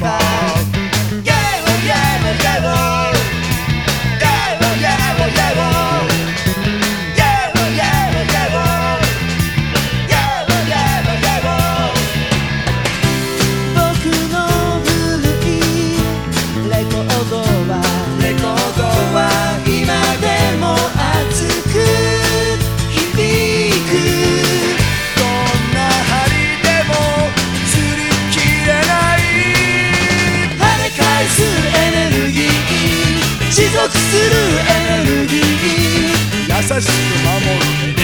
Natal. 持続するエネルギー。優しく守る。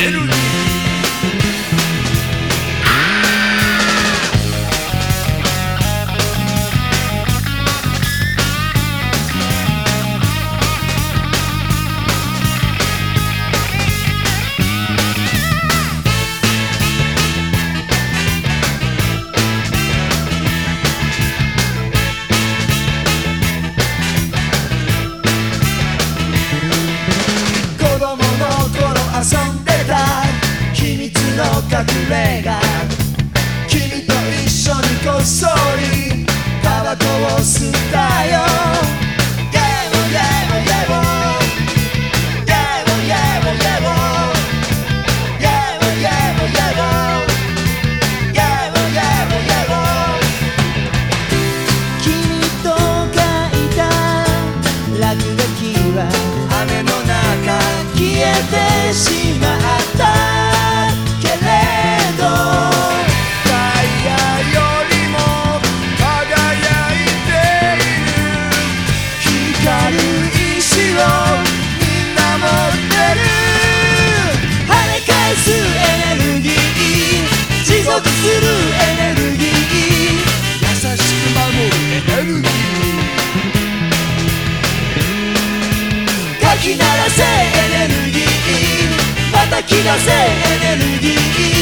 隠れ家君と一緒にこっそりタバコを吸ったよ。ゲームゲームゲームゲームゲームゲームゲームゲームゲームゲームゲームゲーム君と書いた落書きは雨の中消えてしまっき鳴らせエネルギー。また来なせエネルギー。